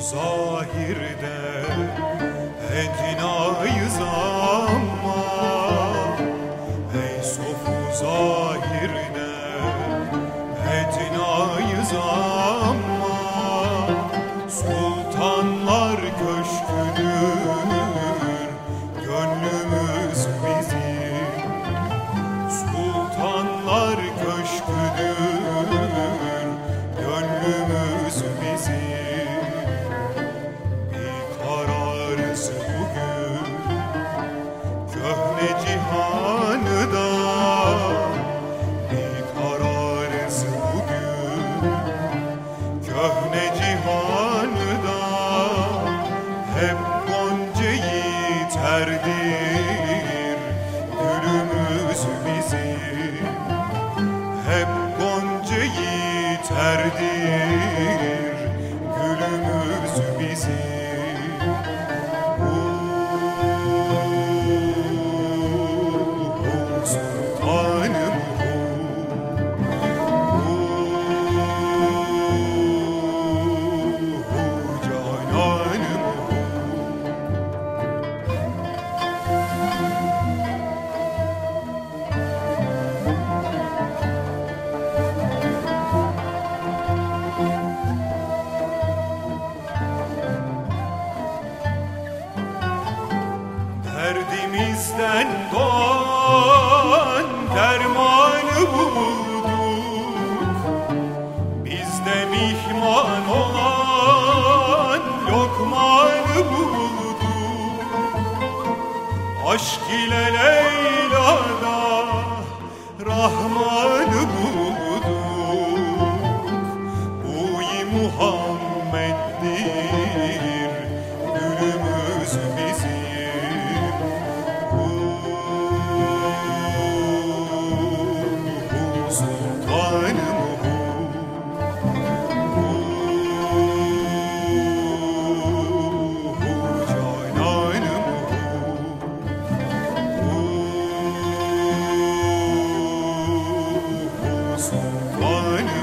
zahirde Etinayız ama. Ey sofu zahirde Etinayız ama. Sultanlar köşküdür Gönlümüz bizim. Sultanlar köşküdür Gönlümüz bizim yiğiterdir Gülümüz bizim. Hep gonca yiğiterdir Gülümüz bizim Doğan dermanı bulduk. Bizde mihman olan lokmanı bulduk. Aşk ile Leyla'da Rahman'ı bulduk. Bu Muhammed one